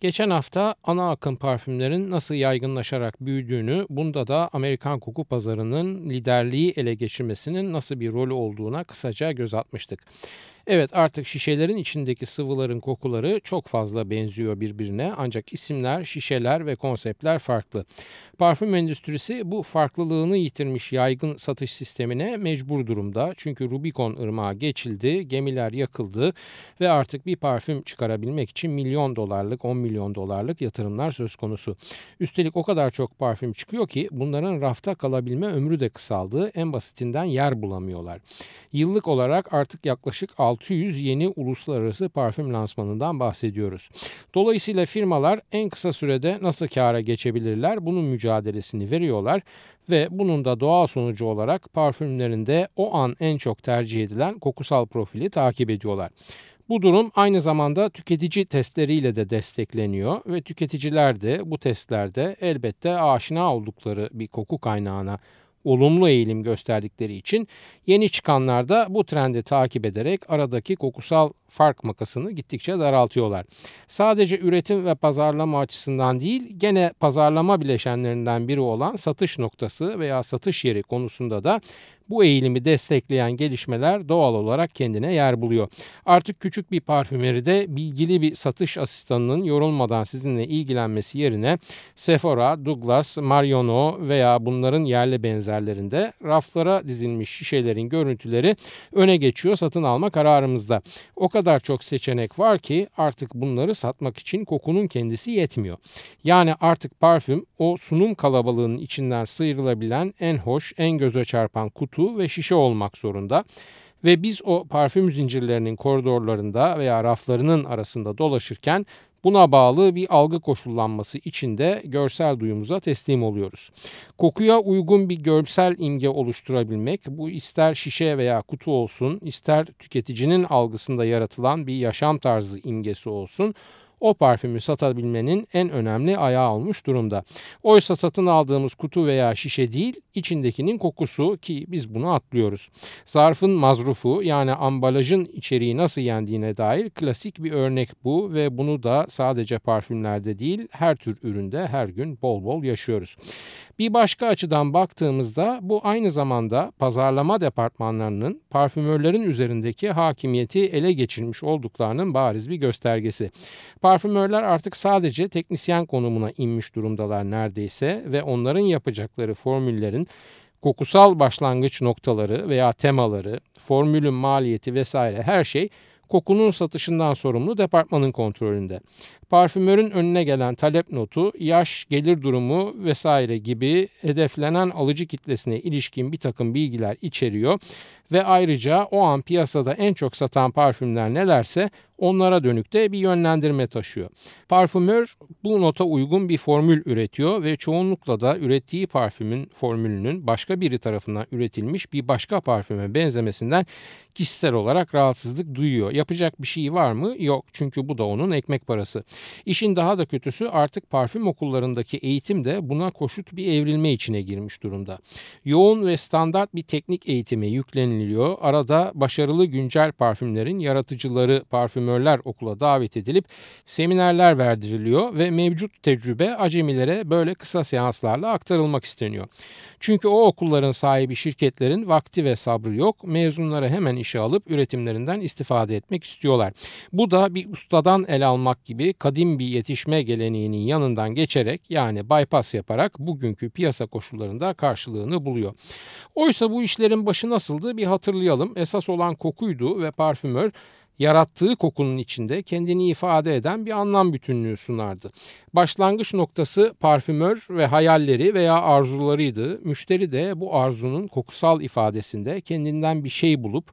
Geçen hafta ana akım parfümlerin nasıl yaygınlaşarak büyüdüğünü, bunda da Amerikan koku pazarının liderliği ele geçirmesinin nasıl bir rolü olduğuna kısaca göz atmıştık. Evet artık şişelerin içindeki sıvıların kokuları çok fazla benziyor birbirine ancak isimler, şişeler ve konseptler farklı. Parfüm endüstrisi bu farklılığını yitirmiş yaygın satış sistemine mecbur durumda. Çünkü Rubicon ırmağı geçildi, gemiler yakıldı ve artık bir parfüm çıkarabilmek için milyon dolarlık, 10 milyon dolarlık yatırımlar söz konusu. Üstelik o kadar çok parfüm çıkıyor ki bunların rafta kalabilme ömrü de kısaldı. En basitinden yer bulamıyorlar. Yıllık olarak artık yaklaşık 600 yeni uluslararası parfüm lansmanından bahsediyoruz. Dolayısıyla firmalar en kısa sürede nasıl kâra geçebilirler bunun mücadelesini veriyorlar ve bunun da doğal sonucu olarak parfümlerinde o an en çok tercih edilen kokusal profili takip ediyorlar. Bu durum aynı zamanda tüketici testleriyle de destekleniyor ve tüketiciler de bu testlerde elbette aşina oldukları bir koku kaynağına olumlu eğilim gösterdikleri için yeni çıkanlar da bu trendi takip ederek aradaki kokusal fark makasını gittikçe daraltıyorlar. Sadece üretim ve pazarlama açısından değil gene pazarlama bileşenlerinden biri olan satış noktası veya satış yeri konusunda da bu eğilimi destekleyen gelişmeler doğal olarak kendine yer buluyor. Artık küçük bir parfümeride bilgili bir satış asistanının yorulmadan sizinle ilgilenmesi yerine Sephora, Douglas, Mariono veya bunların yerli benzerlerinde raflara dizilmiş şişelerin görüntüleri öne geçiyor satın alma kararımızda. O kadar çok seçenek var ki artık bunları satmak için kokunun kendisi yetmiyor. Yani artık parfüm o sunum kalabalığının içinden sıyrılabilen en hoş, en göze çarpan kutu kutu ve şişe olmak zorunda. Ve biz o parfüm zincirlerinin koridorlarında veya raflarının arasında dolaşırken Buna bağlı bir algı koşullanması içinde görsel duyumuza teslim oluyoruz. Kokuya uygun bir görsel imge oluşturabilmek bu ister şişe veya kutu olsun ister tüketicinin algısında yaratılan bir yaşam tarzı imgesi olsun o parfümü satabilmenin en önemli ayağı olmuş durumda. Oysa satın aldığımız kutu veya şişe değil içindekinin kokusu ki biz bunu atlıyoruz. Zarfın mazrufu yani ambalajın içeriği nasıl yendiğine dair klasik bir örnek bu ve bunu da sadece parfümlerde değil her tür üründe her gün bol bol yaşıyoruz. Bir başka açıdan baktığımızda bu aynı zamanda pazarlama departmanlarının parfümörlerin üzerindeki hakimiyeti ele geçirmiş olduklarının bariz bir göstergesi. Parfümörler artık sadece teknisyen konumuna inmiş durumdalar neredeyse ve onların yapacakları formüllerin kokusal başlangıç noktaları veya temaları, formülün maliyeti vesaire her şey kokunun satışından sorumlu departmanın kontrolünde. Parfümörün önüne gelen talep notu, yaş, gelir durumu vesaire gibi hedeflenen alıcı kitlesine ilişkin bir takım bilgiler içeriyor ve ayrıca o an piyasada en çok satan parfümler nelerse onlara dönük de bir yönlendirme taşıyor. Parfümör bu nota uygun bir formül üretiyor ve çoğunlukla da ürettiği parfümün formülünün başka biri tarafından üretilmiş bir başka parfüme benzemesinden kişisel olarak rahatsızlık duyuyor. Yapacak bir şey var mı? Yok çünkü bu da onun ekmek parası. İşin daha da kötüsü artık parfüm okullarındaki eğitim de buna koşut bir evrilme içine girmiş durumda. Yoğun ve standart bir teknik eğitime yükleniliyor. Arada başarılı güncel parfümlerin yaratıcıları, parfümörler okula davet edilip seminerler verdiriliyor ve mevcut tecrübe acemilere böyle kısa seanslarla aktarılmak isteniyor. Çünkü o okulların sahibi şirketlerin vakti ve sabrı yok. Mezunları hemen işe alıp üretimlerinden istifade etmek istiyorlar. Bu da bir ustadan el almak gibi kadim bir yetişme geleneğinin yanından geçerek yani bypass yaparak bugünkü piyasa koşullarında karşılığını buluyor. Oysa bu işlerin başı nasıldı bir hatırlayalım. Esas olan kokuydu ve parfümör yarattığı kokunun içinde kendini ifade eden bir anlam bütünlüğü sunardı. Başlangıç noktası parfümör ve hayalleri veya arzularıydı. Müşteri de bu arzunun kokusal ifadesinde kendinden bir şey bulup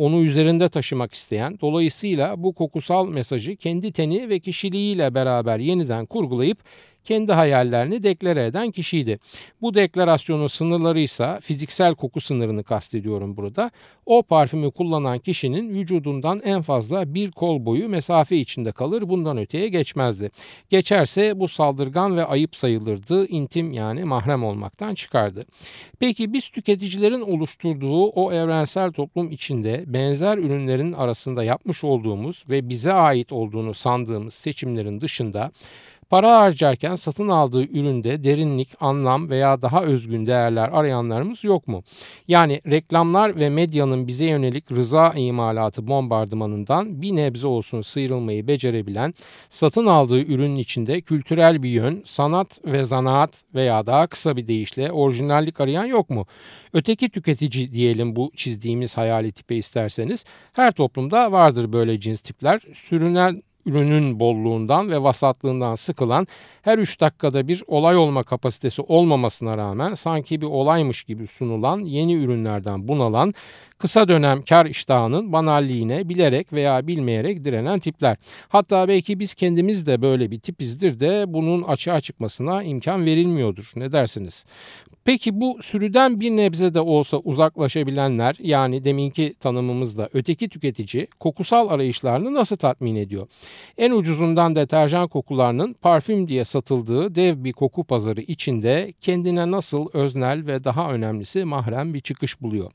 onu üzerinde taşımak isteyen, dolayısıyla bu kokusal mesajı kendi teni ve kişiliğiyle beraber yeniden kurgulayıp kendi hayallerini deklare eden kişiydi. Bu deklarasyonun sınırları ise fiziksel koku sınırını kastediyorum burada. O parfümü kullanan kişinin vücudundan en fazla bir kol boyu mesafe içinde kalır bundan öteye geçmezdi. Geçerse bu saldırgan ve ayıp sayılırdı, intim yani mahrem olmaktan çıkardı. Peki biz tüketicilerin oluşturduğu o evrensel toplum içinde benzer ürünlerin arasında yapmış olduğumuz ve bize ait olduğunu sandığımız seçimlerin dışında Para harcarken satın aldığı üründe derinlik, anlam veya daha özgün değerler arayanlarımız yok mu? Yani reklamlar ve medyanın bize yönelik rıza imalatı bombardımanından bir nebze olsun sıyrılmayı becerebilen, satın aldığı ürünün içinde kültürel bir yön, sanat ve zanaat veya daha kısa bir deyişle orijinallik arayan yok mu? Öteki tüketici diyelim bu çizdiğimiz hayali tipe isterseniz. Her toplumda vardır böyle cins tipler. Sürünen ürünün bolluğundan ve vasatlığından sıkılan her 3 dakikada bir olay olma kapasitesi olmamasına rağmen sanki bir olaymış gibi sunulan yeni ürünlerden bunalan kısa dönem kar iştahının banalliğine bilerek veya bilmeyerek direnen tipler. Hatta belki biz kendimiz de böyle bir tipizdir de bunun açığa çıkmasına imkan verilmiyordur. Ne dersiniz? Peki bu sürüden bir nebze de olsa uzaklaşabilenler yani deminki tanımımızda öteki tüketici kokusal arayışlarını nasıl tatmin ediyor? En ucuzundan deterjan kokularının parfüm diye satıldığı dev bir koku pazarı içinde kendine nasıl öznel ve daha önemlisi mahrem bir çıkış buluyor.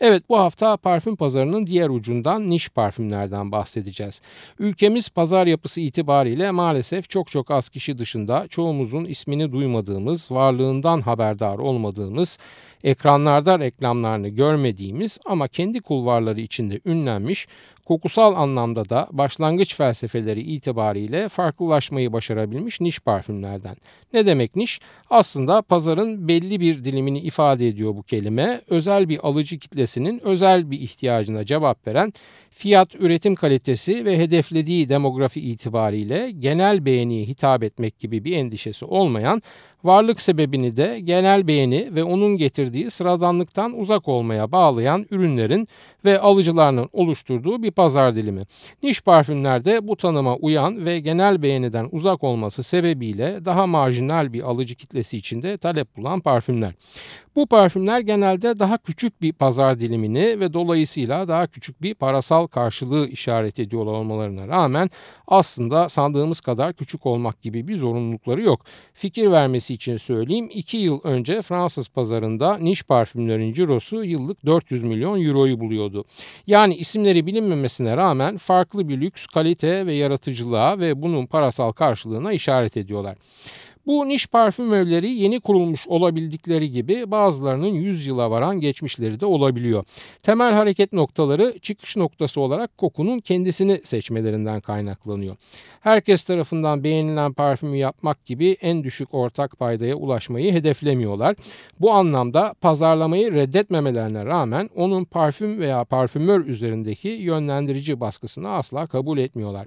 Evet bu hafta parfüm pazarının diğer ucundan niş parfümlerden bahsedeceğiz. Ülkemiz pazar yapısı itibariyle maalesef çok çok az kişi dışında çoğumuzun ismini duymadığımız, varlığından haberdar olmadığımız, ekranlarda reklamlarını görmediğimiz ama kendi kulvarları içinde ünlenmiş kokusal anlamda da başlangıç felsefeleri itibariyle farklılaşmayı başarabilmiş niş parfümlerden. Ne demek niş? Aslında pazarın belli bir dilimini ifade ediyor bu kelime. Özel bir alıcı kitlesinin özel bir ihtiyacına cevap veren fiyat, üretim kalitesi ve hedeflediği demografi itibariyle genel beğeniye hitap etmek gibi bir endişesi olmayan varlık sebebini de genel beğeni ve onun getirdiği sıradanlıktan uzak olmaya bağlayan ürünlerin ve alıcılarının oluşturduğu bir pazar dilimi. Niş parfümlerde bu tanıma uyan ve genel beğeniden uzak olması sebebiyle daha marjinal bir alıcı kitlesi içinde talep bulan parfümler. Bu parfümler genelde daha küçük bir pazar dilimini ve dolayısıyla daha küçük bir parasal karşılığı işaret ediyor olmalarına rağmen aslında sandığımız kadar küçük olmak gibi bir zorunlulukları yok. Fikir vermesi için söyleyeyim 2 yıl önce Fransız pazarında niş parfümlerin cirosu yıllık 400 milyon euroyu buluyordu. Yani isimleri bilinmemesine rağmen farklı bir lüks, kalite ve yaratıcılığa ve bunun parasal karşılığına işaret ediyorlar. Bu niş parfüm evleri yeni kurulmuş olabildikleri gibi bazılarının 100 yıla varan geçmişleri de olabiliyor. Temel hareket noktaları çıkış noktası olarak kokunun kendisini seçmelerinden kaynaklanıyor. Herkes tarafından beğenilen parfümü yapmak gibi en düşük ortak paydaya ulaşmayı hedeflemiyorlar. Bu anlamda pazarlamayı reddetmemelerine rağmen onun parfüm veya parfümör üzerindeki yönlendirici baskısını asla kabul etmiyorlar.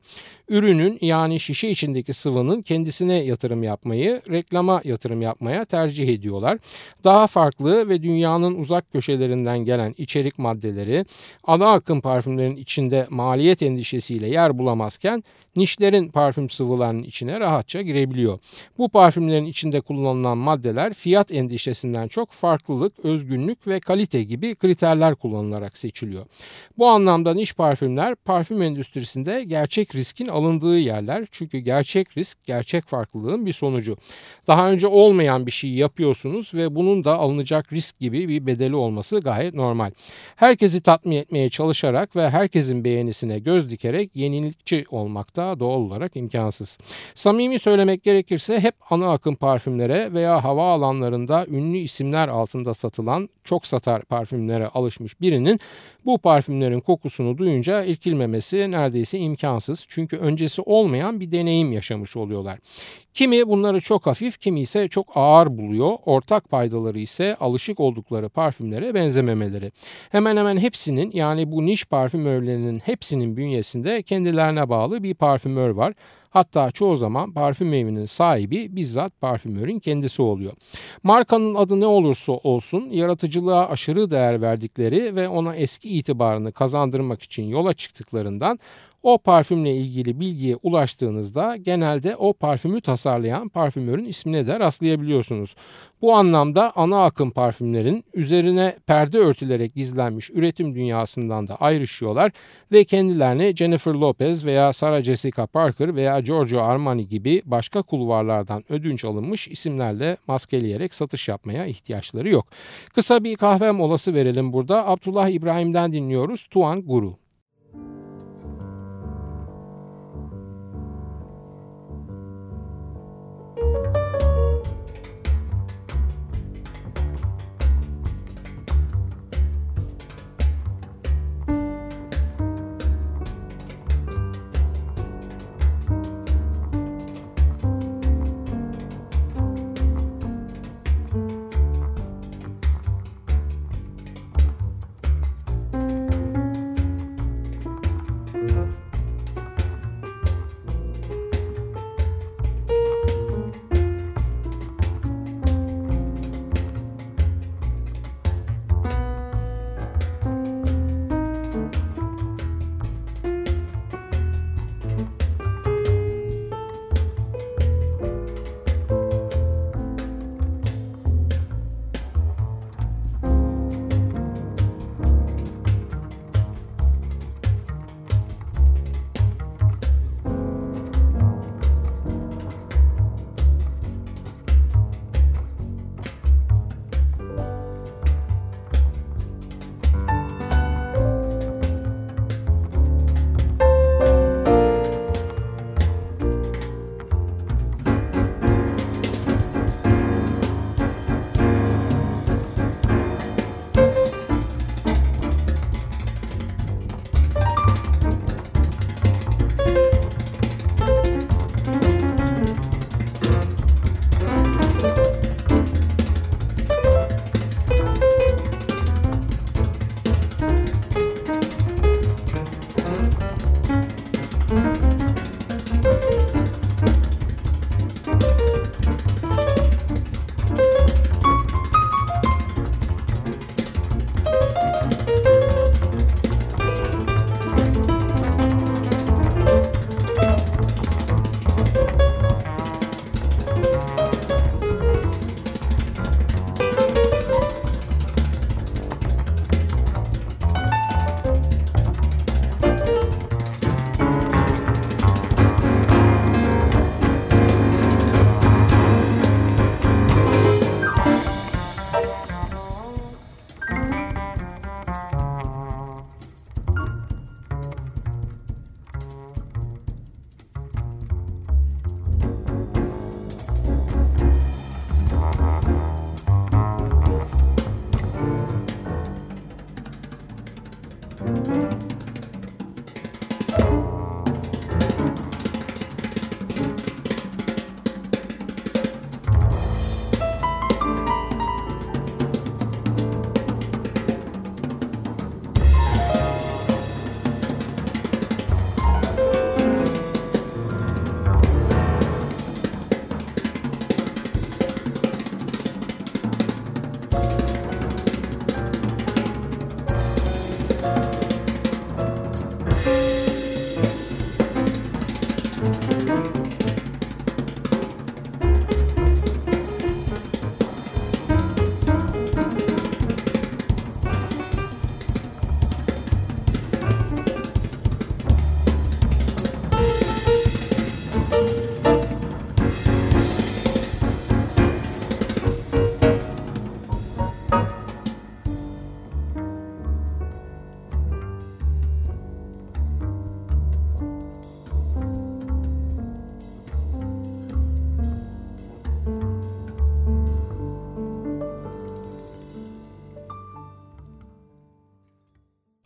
Ürünün yani şişe içindeki sıvının kendisine yatırım yapmayı yapmayı, reklama yatırım yapmaya tercih ediyorlar. Daha farklı ve dünyanın uzak köşelerinden gelen içerik maddeleri ana akım parfümlerin içinde maliyet endişesiyle yer bulamazken nişlerin parfüm sıvılarının içine rahatça girebiliyor. Bu parfümlerin içinde kullanılan maddeler fiyat endişesinden çok farklılık, özgünlük ve kalite gibi kriterler kullanılarak seçiliyor. Bu anlamda niş parfümler parfüm endüstrisinde gerçek riskin alındığı yerler. Çünkü gerçek risk gerçek farklılığın bir sonucu. Daha önce olmayan bir şey yapıyorsunuz ve bunun da alınacak risk gibi bir bedeli olması gayet normal. Herkesi tatmin etmeye çalışarak ve herkesin beğenisine göz dikerek yenilikçi olmakta doğal olarak imkansız. Samimi söylemek gerekirse hep ana akım parfümlere veya hava alanlarında ünlü isimler altında satılan çok satar parfümlere alışmış birinin bu parfümlerin kokusunu duyunca irkilmemesi neredeyse imkansız. Çünkü öncesi olmayan bir deneyim yaşamış oluyorlar. Kimi bunları çok hafif, kimi ise çok ağır buluyor. Ortak paydaları ise alışık oldukları parfümlere benzememeleri. Hemen hemen hepsinin yani bu niş parfümörlerinin hepsinin bünyesinde kendilerine bağlı bir parfümör var. Hatta çoğu zaman parfüm evinin sahibi bizzat parfümörün kendisi oluyor. Markanın adı ne olursa olsun yaratıcılığa aşırı değer verdikleri ve ona eski itibarını kazandırmak için yola çıktıklarından o parfümle ilgili bilgiye ulaştığınızda genelde o parfümü tasarlayan parfümörün ismine de rastlayabiliyorsunuz. Bu anlamda ana akım parfümlerin üzerine perde örtülerek gizlenmiş üretim dünyasından da ayrışıyorlar ve kendilerini Jennifer Lopez veya Sarah Jessica Parker veya Giorgio Armani gibi başka kulvarlardan ödünç alınmış isimlerle maskeleyerek satış yapmaya ihtiyaçları yok. Kısa bir kahve molası verelim burada. Abdullah İbrahim'den dinliyoruz Tuan Guru.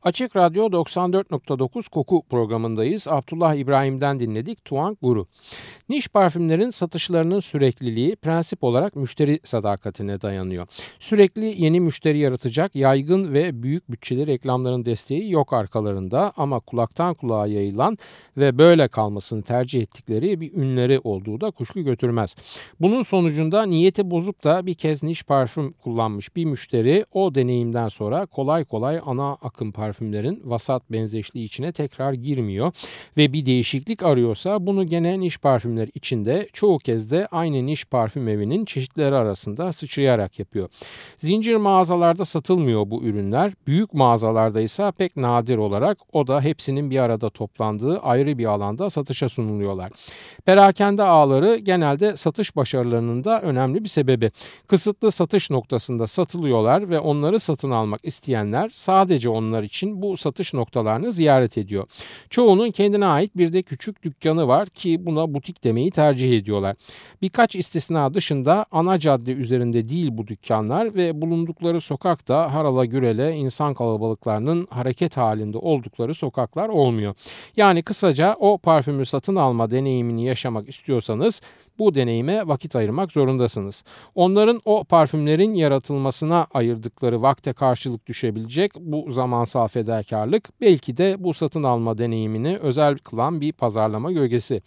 Açık Radyo 94.9 Koku programındayız. Abdullah İbrahim'den dinledik Tuan Guru. Niş parfümlerin satışlarının sürekliliği prensip olarak müşteri sadakatine dayanıyor. Sürekli yeni müşteri yaratacak yaygın ve büyük bütçeli reklamların desteği yok arkalarında ama kulaktan kulağa yayılan ve böyle kalmasını tercih ettikleri bir ünleri olduğu da kuşku götürmez. Bunun sonucunda niyeti bozup da bir kez niş parfüm kullanmış bir müşteri o deneyimden sonra kolay kolay ana akım parfümlerin vasat benzeşliği içine tekrar girmiyor ve bir değişiklik arıyorsa bunu gene niş parfümler içinde çoğu kez de aynı niş parfüm evinin çeşitleri arasında sıçrayarak yapıyor. Zincir mağazalarda satılmıyor bu ürünler. Büyük mağazalarda ise pek nadir olarak o da hepsinin bir arada toplandığı ayrı bir alanda satışa sunuluyorlar. Perakende ağları genelde satış başarılarının da önemli bir sebebi. Kısıtlı satış noktasında satılıyorlar ve onları satın almak isteyenler sadece onlar için bu satış noktalarını ziyaret ediyor. Çoğunun kendine ait bir de küçük dükkanı var ki buna butik demeyi tercih ediyorlar. Birkaç istisna dışında ana cadde üzerinde değil bu dükkanlar ve bulundukları sokakta harala gürele insan kalabalıklarının hareket halinde oldukları sokaklar olmuyor. Yani kısaca o parfümü satın alma deneyimini yaşamak istiyorsanız bu deneyime vakit ayırmak zorundasınız. Onların o parfümlerin yaratılmasına ayırdıkları vakte karşılık düşebilecek bu zamansal fedakarlık belki de bu satın alma deneyimini özel kılan bir pazarlama gölgesi.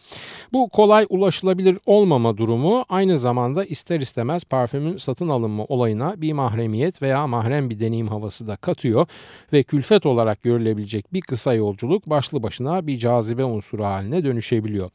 Bu kolay ulaşılabilir olmama durumu aynı zamanda ister istemez parfümün satın alınma olayına bir mahremiyet veya mahrem bir deneyim havası da katıyor ve külfet olarak görülebilecek bir kısa yolculuk başlı başına bir cazibe unsuru haline dönüşebiliyor.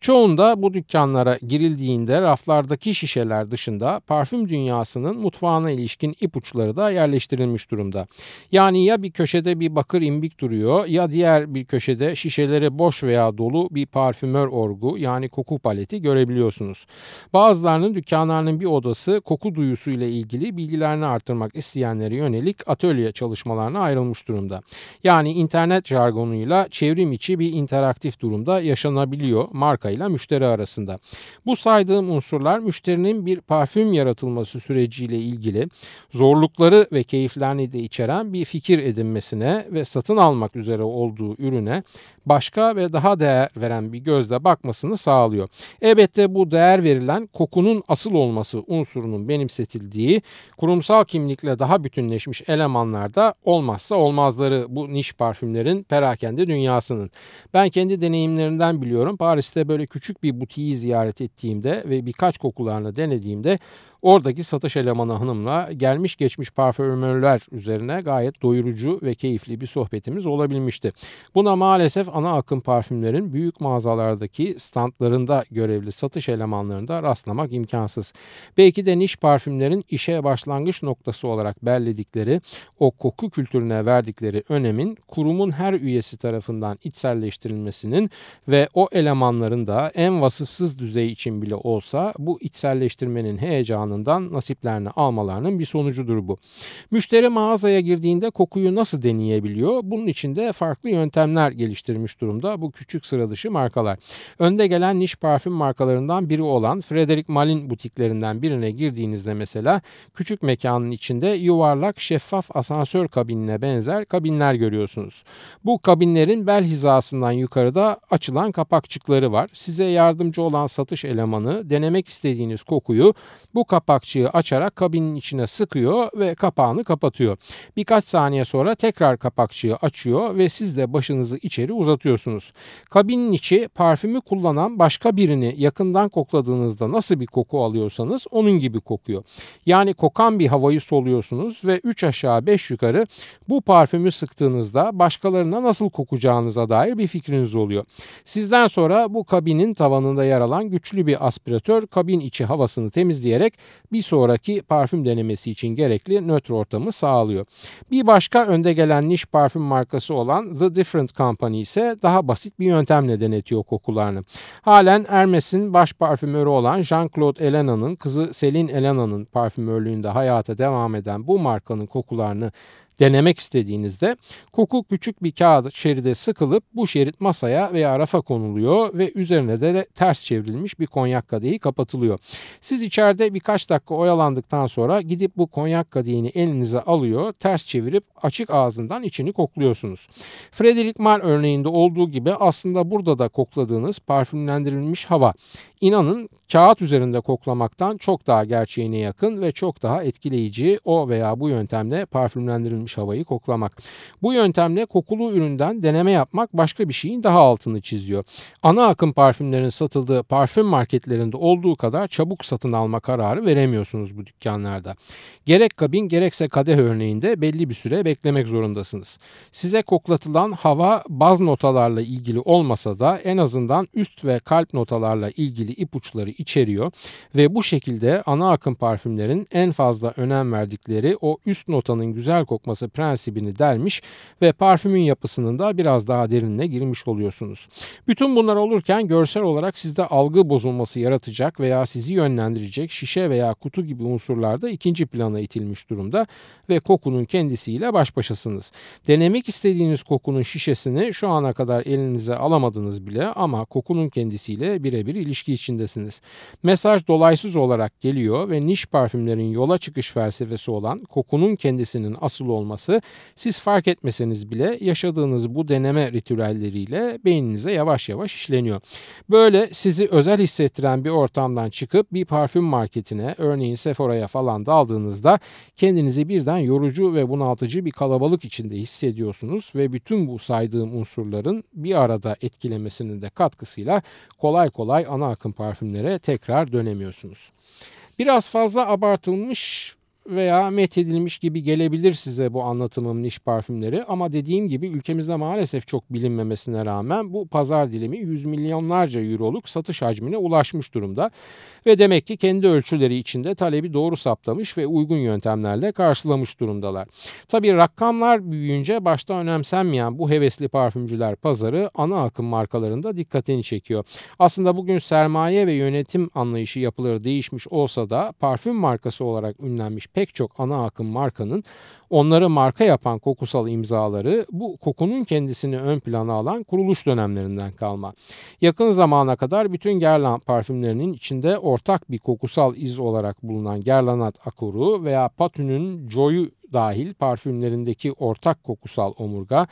Çoğunda bu dükkanlara girildiğinde raflardaki şişeler dışında parfüm dünyasının mutfağına ilişkin ipuçları da yerleştirilmiş durumda. Yani ya bir köşede bir bakır imbik duruyor ya diğer bir köşede şişeleri boş veya dolu bir parfümör orgu yani koku paleti görebiliyorsunuz. Bazılarının dükkanlarının bir odası koku duyusu ile ilgili bilgilerini artırmak isteyenlere yönelik atölye çalışmalarına ayrılmış durumda. Yani internet jargonuyla çevrim içi bir interaktif durumda yaşanabiliyor marka ile müşteri arasında. Bu saydığım unsurlar müşterinin bir parfüm yaratılması süreciyle ilgili zorlukları ve keyiflerini de içeren bir fikir edinmesine ve satın almak üzere olduğu ürüne başka ve daha değer veren bir gözle bakmasını sağlıyor. Elbette bu değer verilen kokunun asıl olması unsurunun benimsetildiği kurumsal kimlikle daha bütünleşmiş elemanlarda olmazsa olmazları bu niş parfümlerin perakende dünyasının. Ben kendi deneyimlerimden biliyorum. Paris'te böyle küçük bir butiği ziyaret ettiğimde ve birkaç kokularını denediğimde Oradaki satış elemanı hanımla gelmiş geçmiş parfümörler üzerine gayet doyurucu ve keyifli bir sohbetimiz olabilmişti. Buna maalesef ana akım parfümlerin büyük mağazalardaki standlarında görevli satış elemanlarında rastlamak imkansız. Belki de niş parfümlerin işe başlangıç noktası olarak belledikleri o koku kültürüne verdikleri önemin kurumun her üyesi tarafından içselleştirilmesinin ve o elemanların da en vasıfsız düzey için bile olsa bu içselleştirmenin heyecanı zamanından nasiplerini almalarının bir sonucudur bu. Müşteri mağazaya girdiğinde kokuyu nasıl deneyebiliyor? Bunun için de farklı yöntemler geliştirmiş durumda bu küçük sıra dışı markalar. Önde gelen niş parfüm markalarından biri olan Frederic Malin butiklerinden birine girdiğinizde mesela küçük mekanın içinde yuvarlak şeffaf asansör kabinine benzer kabinler görüyorsunuz. Bu kabinlerin bel hizasından yukarıda açılan kapakçıkları var. Size yardımcı olan satış elemanı denemek istediğiniz kokuyu bu kapakçığı açarak kabinin içine sıkıyor ve kapağını kapatıyor. Birkaç saniye sonra tekrar kapakçığı açıyor ve siz de başınızı içeri uzatıyorsunuz. Kabinin içi parfümü kullanan başka birini yakından kokladığınızda nasıl bir koku alıyorsanız onun gibi kokuyor. Yani kokan bir havayı soluyorsunuz ve 3 aşağı 5 yukarı bu parfümü sıktığınızda başkalarına nasıl kokacağınıza dair bir fikriniz oluyor. Sizden sonra bu kabinin tavanında yer alan güçlü bir aspiratör kabin içi havasını temizleyerek bir sonraki parfüm denemesi için gerekli nötr ortamı sağlıyor. Bir başka önde gelen niş parfüm markası olan The Different Company ise daha basit bir yöntemle denetiyor kokularını. Halen Hermes'in baş parfümörü olan Jean-Claude Elena'nın kızı Celine Elena'nın parfümörlüğünde hayata devam eden bu markanın kokularını denemek istediğinizde koku küçük bir kağıt şeride sıkılıp bu şerit masaya veya rafa konuluyor ve üzerine de, ters çevrilmiş bir konyak kadehi kapatılıyor. Siz içeride birkaç dakika oyalandıktan sonra gidip bu konyak kadehini elinize alıyor, ters çevirip açık ağzından içini kokluyorsunuz. Frederick Marr örneğinde olduğu gibi aslında burada da kokladığınız parfümlendirilmiş hava. İnanın kağıt üzerinde koklamaktan çok daha gerçeğine yakın ve çok daha etkileyici o veya bu yöntemle parfümlendirilmiş havayı koklamak. Bu yöntemle kokulu üründen deneme yapmak başka bir şeyin daha altını çiziyor. Ana akım parfümlerin satıldığı parfüm marketlerinde olduğu kadar çabuk satın alma kararı veremiyorsunuz bu dükkanlarda. Gerek kabin gerekse kadeh örneğinde belli bir süre beklemek zorundasınız. Size koklatılan hava baz notalarla ilgili olmasa da en azından üst ve kalp notalarla ilgili ipuçları içeriyor ve bu şekilde ana akım parfümlerin en fazla önem verdikleri o üst notanın güzel kokması prensibini dermiş ve parfümün yapısının da biraz daha derinine girmiş oluyorsunuz. Bütün bunlar olurken görsel olarak sizde algı bozulması yaratacak veya sizi yönlendirecek şişe veya kutu gibi unsurlar da ikinci plana itilmiş durumda ve kokunun kendisiyle baş başasınız. Denemek istediğiniz kokunun şişesini şu ana kadar elinize alamadınız bile ama kokunun kendisiyle birebir ilişki içindesiniz. Mesaj dolaysız olarak geliyor ve niş parfümlerin yola çıkış felsefesi olan kokunun kendisinin asıl olması siz fark etmeseniz bile yaşadığınız bu deneme ritüelleriyle beyninize yavaş yavaş işleniyor. Böyle sizi özel hissettiren bir ortamdan çıkıp bir parfüm marketine örneğin Sephora'ya falan daldığınızda kendinizi birden yorucu ve bunaltıcı bir kalabalık içinde hissediyorsunuz ve bütün bu saydığım unsurların bir arada etkilemesinin de katkısıyla kolay kolay ana akım parfümlere tekrar dönemiyorsunuz. Biraz fazla abartılmış veya methedilmiş gibi gelebilir size bu anlatımım niş parfümleri ama dediğim gibi ülkemizde maalesef çok bilinmemesine rağmen bu pazar dilimi yüz milyonlarca euroluk satış hacmine ulaşmış durumda ve demek ki kendi ölçüleri içinde talebi doğru saptamış ve uygun yöntemlerle karşılamış durumdalar. Tabii rakamlar büyüyünce başta önemsenmeyen bu hevesli parfümcüler pazarı ana akım markalarında dikkatini çekiyor. Aslında bugün sermaye ve yönetim anlayışı yapıları değişmiş olsa da parfüm markası olarak ünlenmiş pek çok ana akım markanın onları marka yapan kokusal imzaları bu kokunun kendisini ön plana alan kuruluş dönemlerinden kalma. Yakın zamana kadar bütün Guerlain parfümlerinin içinde ortak bir kokusal iz olarak bulunan Guerlainat akoru veya Patou'nun Joy'u dahil parfümlerindeki ortak kokusal omurga,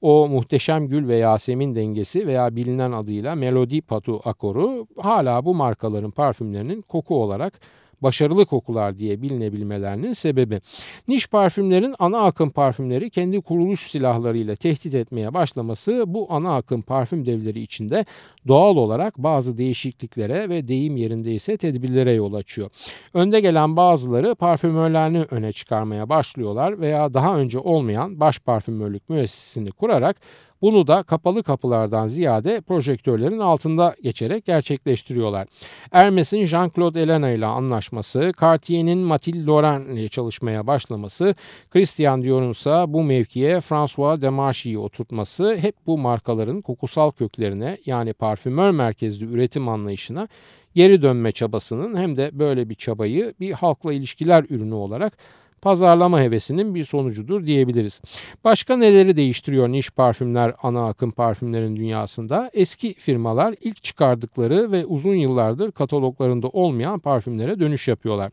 o muhteşem gül ve yasemin dengesi veya bilinen adıyla Melody Patu akoru hala bu markaların parfümlerinin koku olarak başarılı kokular diye bilinebilmelerinin sebebi. Niş parfümlerin ana akım parfümleri kendi kuruluş silahlarıyla tehdit etmeye başlaması bu ana akım parfüm devleri içinde doğal olarak bazı değişikliklere ve deyim yerinde ise tedbirlere yol açıyor. Önde gelen bazıları parfümörlerini öne çıkarmaya başlıyorlar veya daha önce olmayan baş parfümörlük müessesini kurarak bunu da kapalı kapılardan ziyade projektörlerin altında geçerek gerçekleştiriyorlar. Hermes'in Jean-Claude Elena ile anlaşması, Cartier'in Mathilde Laurent ile çalışmaya başlaması, Christian Dior'un bu mevkiye François Demarchy'yi oturtması hep bu markaların kokusal köklerine yani parfümör merkezli üretim anlayışına geri dönme çabasının hem de böyle bir çabayı bir halkla ilişkiler ürünü olarak pazarlama hevesinin bir sonucudur diyebiliriz. Başka neleri değiştiriyor niş parfümler ana akım parfümlerin dünyasında? Eski firmalar ilk çıkardıkları ve uzun yıllardır kataloglarında olmayan parfümlere dönüş yapıyorlar.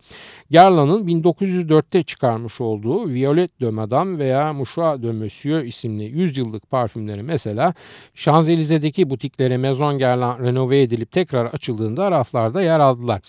Guerlain'ın 1904'te çıkarmış olduğu Violet de Madame veya Mouchoir de Monsieur isimli 100 yıllık parfümleri mesela Şanzelize'deki butiklere Maison Guerlain renove edilip tekrar açıldığında raflarda yer aldılar.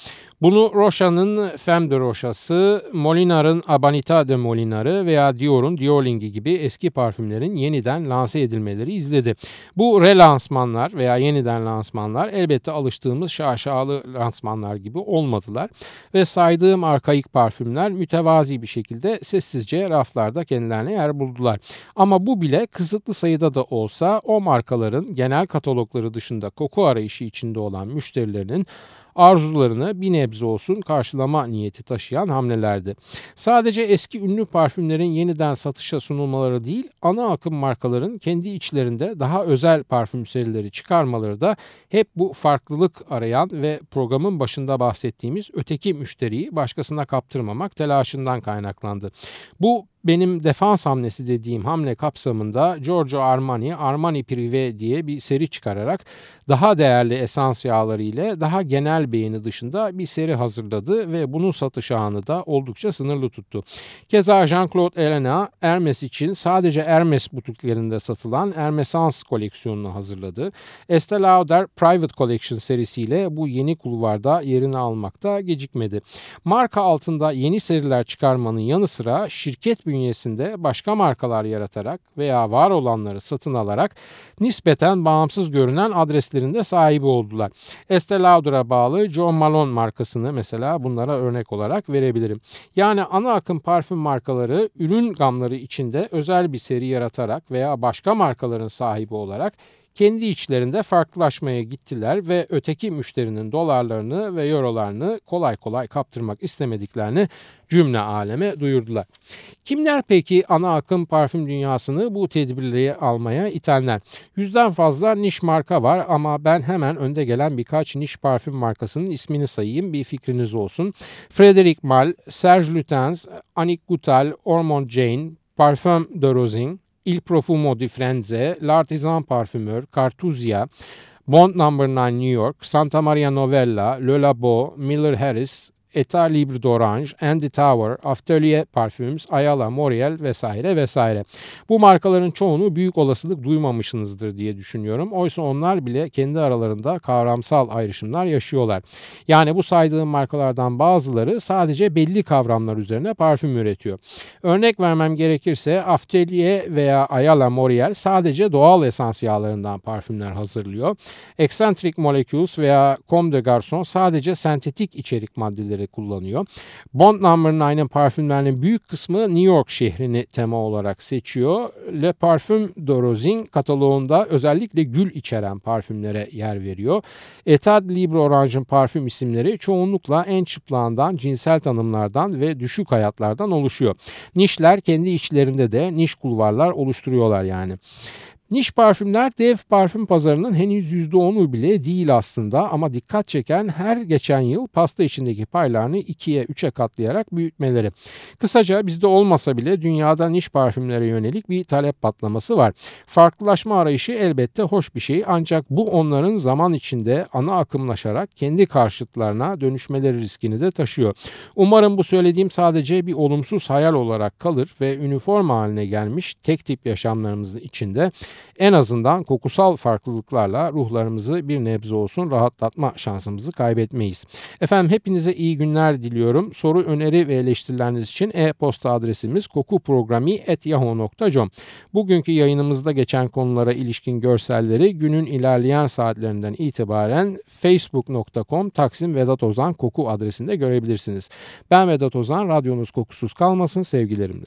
Bunu Rocha'nın Femme de Rocha'sı, Molinar'ın Abanita de Molinar'ı veya Dior'un Diorling'i gibi eski parfümlerin yeniden lanse edilmeleri izledi. Bu relansmanlar veya yeniden lansmanlar elbette alıştığımız şaşalı lansmanlar gibi olmadılar ve saydığım arkaik parfümler mütevazi bir şekilde sessizce raflarda kendilerine yer buldular. Ama bu bile kısıtlı sayıda da olsa o markaların genel katalogları dışında koku arayışı içinde olan müşterilerinin arzularını bir nebze olsun karşılama niyeti taşıyan hamlelerdi. Sadece eski ünlü parfümlerin yeniden satışa sunulmaları değil, ana akım markaların kendi içlerinde daha özel parfüm serileri çıkarmaları da hep bu farklılık arayan ve programın başında bahsettiğimiz öteki müşteriyi başkasına kaptırmamak telaşından kaynaklandı. Bu benim defans hamlesi dediğim hamle kapsamında Giorgio Armani, Armani Privé diye bir seri çıkararak daha değerli esans yağları ile daha genel beğeni dışında bir seri hazırladı ve bunun satış ağını da oldukça sınırlı tuttu. Keza Jean-Claude Elena Hermes için sadece Hermes butiklerinde satılan Hermesans koleksiyonunu hazırladı. Estee Lauder Private Collection serisiyle bu yeni kulvarda yerini almakta gecikmedi. Marka altında yeni seriler çıkarmanın yanı sıra şirket bünyesinde başka markalar yaratarak veya var olanları satın alarak nispeten bağımsız görünen adreslerinde sahibi oldular. Estee Lauder'a bağlı John Malone markasını mesela bunlara örnek olarak verebilirim. Yani ana akım parfüm markaları ürün gamları içinde özel bir seri yaratarak veya başka markaların sahibi olarak kendi içlerinde farklılaşmaya gittiler ve öteki müşterinin dolarlarını ve eurolarını kolay kolay kaptırmak istemediklerini cümle aleme duyurdular. Kimler peki ana akım parfüm dünyasını bu tedbirleri almaya itenler? Yüzden fazla niş marka var ama ben hemen önde gelen birkaç niş parfüm markasının ismini sayayım bir fikriniz olsun. Frederic Mal, Serge Lutens, Annick Goutal, Ormond Jane, Parfum de Rosin, Il Profumo di Frenze, L'Artisan Parfumeur, Cartuzia, Bond No. 9 New York, Santa Maria Novella, Le Labo, Miller Harris, Eta Libre d'Orange, Andy Tower, Atelier Parfums, Ayala, Moriel vesaire vesaire. Bu markaların çoğunu büyük olasılık duymamışsınızdır diye düşünüyorum. Oysa onlar bile kendi aralarında kavramsal ayrışımlar yaşıyorlar. Yani bu saydığım markalardan bazıları sadece belli kavramlar üzerine parfüm üretiyor. Örnek vermem gerekirse Atelier veya Ayala Moriel sadece doğal esans yağlarından parfümler hazırlıyor. Eccentric Molecules veya Comme de Garçon sadece sentetik içerik maddeleri kullanıyor. Bond No. 9'ın parfümlerinin büyük kısmı New York şehrini tema olarak seçiyor. Le Parfum de Rosin kataloğunda özellikle gül içeren parfümlere yer veriyor. Etat Libre Orange'ın parfüm isimleri çoğunlukla en çıplağından, cinsel tanımlardan ve düşük hayatlardan oluşuyor. Nişler kendi içlerinde de niş kulvarlar oluşturuyorlar yani. Niş parfümler dev parfüm pazarının henüz %10'u bile değil aslında ama dikkat çeken her geçen yıl pasta içindeki paylarını 2'ye 3'e katlayarak büyütmeleri. Kısaca bizde olmasa bile dünyada niş parfümlere yönelik bir talep patlaması var. Farklılaşma arayışı elbette hoş bir şey ancak bu onların zaman içinde ana akımlaşarak kendi karşıtlarına dönüşmeleri riskini de taşıyor. Umarım bu söylediğim sadece bir olumsuz hayal olarak kalır ve üniforma haline gelmiş tek tip yaşamlarımızın içinde en azından kokusal farklılıklarla ruhlarımızı bir nebze olsun rahatlatma şansımızı kaybetmeyiz. Efendim hepinize iyi günler diliyorum. Soru, öneri ve eleştirileriniz için e-posta adresimiz kokuprogrami.yahoo.com Bugünkü yayınımızda geçen konulara ilişkin görselleri günün ilerleyen saatlerinden itibaren facebook.com Taksim Vedat Ozan Koku adresinde görebilirsiniz. Ben Vedat Ozan, radyonuz kokusuz kalmasın sevgilerimle.